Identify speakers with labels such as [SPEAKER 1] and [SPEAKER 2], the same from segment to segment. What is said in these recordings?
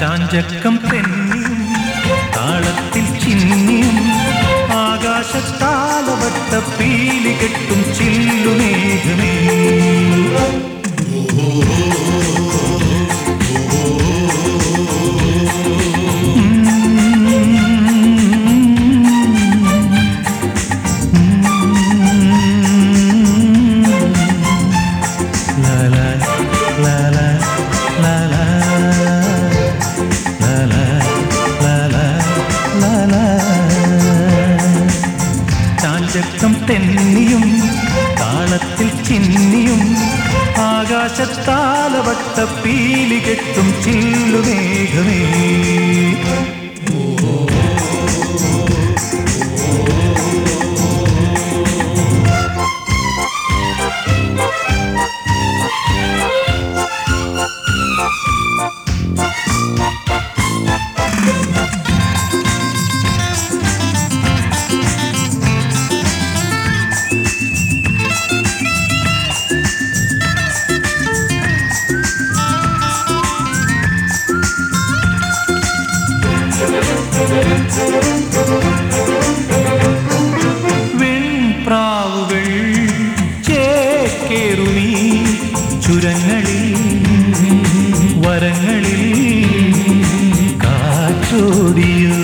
[SPEAKER 1] ചാഞ്ചക്കം തെന്നിയും താളത്തിൽ ചിന്നിയും ആകാശത്താലവട്ട പീലി കെട്ടും ചില്ലുമേഘമേ. La ചാഞ്ചക്കം തെന്നിയും താളത്തിൽ ചിന്നിയും ആകാശത്താലവട്ട പീലി കെട്ടും ചില്ലുമേഘമേ. വെൺപ്രാവുകൾ ചേക്കേറുമീ ചുരങ്ങളിൽ വരങ്ങളിൽ കാറ്റോടിയോ.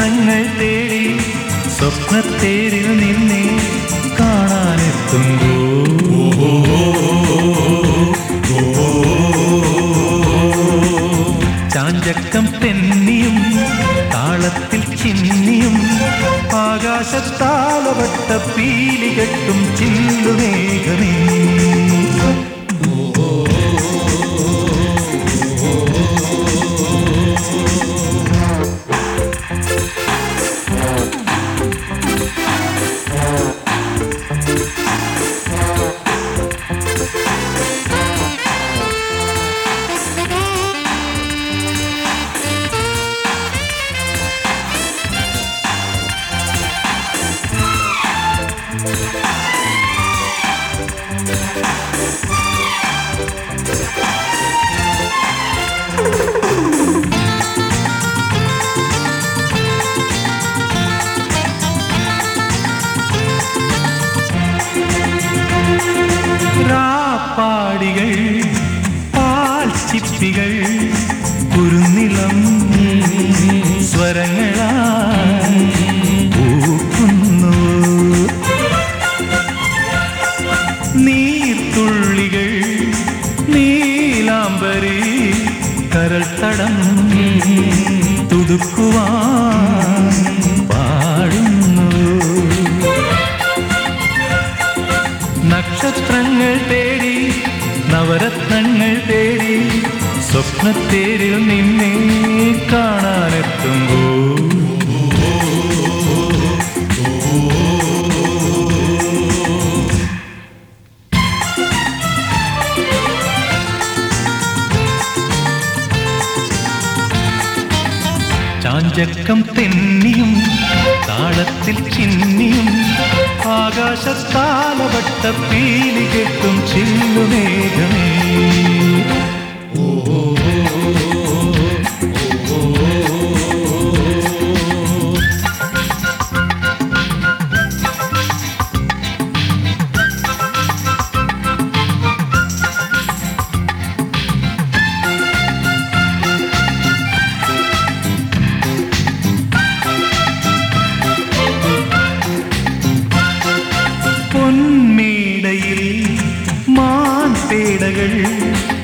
[SPEAKER 1] നവരത്നങ്ങൾ തേടി സ്വപ്നത്തേരിൽ നിന്നെ കാണാനെത്തുമ്പോ ചാഞ്ചക്കം തെന്നിയും താളത്തിൽ ചിന്നിയും ആകാശത്താലവട്ട പീലി കെട്ടും ചില്ലുമേഘമേ പാടികൾ പാൽ ചിപ്പികൾ കുറുനിളം സ്വരങ്ങൾ നീലാംബരി കരൾ തടം തുടുക്കുവാൻ പാടുന്നു. നക്ഷത്രങ്ങൾ തേടി നവരത്നങ്ങൾ തേടി സ്വപ്നത്തേരിൽ നിന്നെ കാണാനെത്തുമ്പോ ചാഞ്ചക്കം തെന്നിയും താളത്തിൽ ചിന്നിയും ആകാശത്താലവട്ട പീലി കെട്ടും ചില്ലുമേഘമേ പൊന്മേടയിൽ ചിന്തകൾ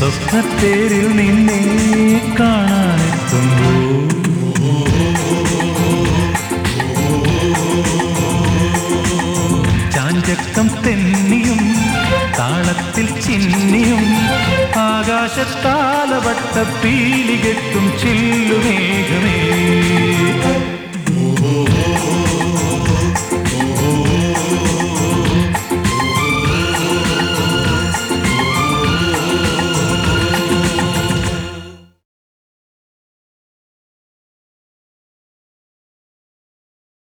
[SPEAKER 1] സ്വപ്നത്തേരിൽ നിന്നെ കാണാനെത്തുമ്പോൾ ചാഞ്ചക്കം തെന്നിയും താളത്തിൽ ചിന്നിയും ആകാശത്താലവട്ട പീലികെട്ടും ചില്ലുമേഘമേ.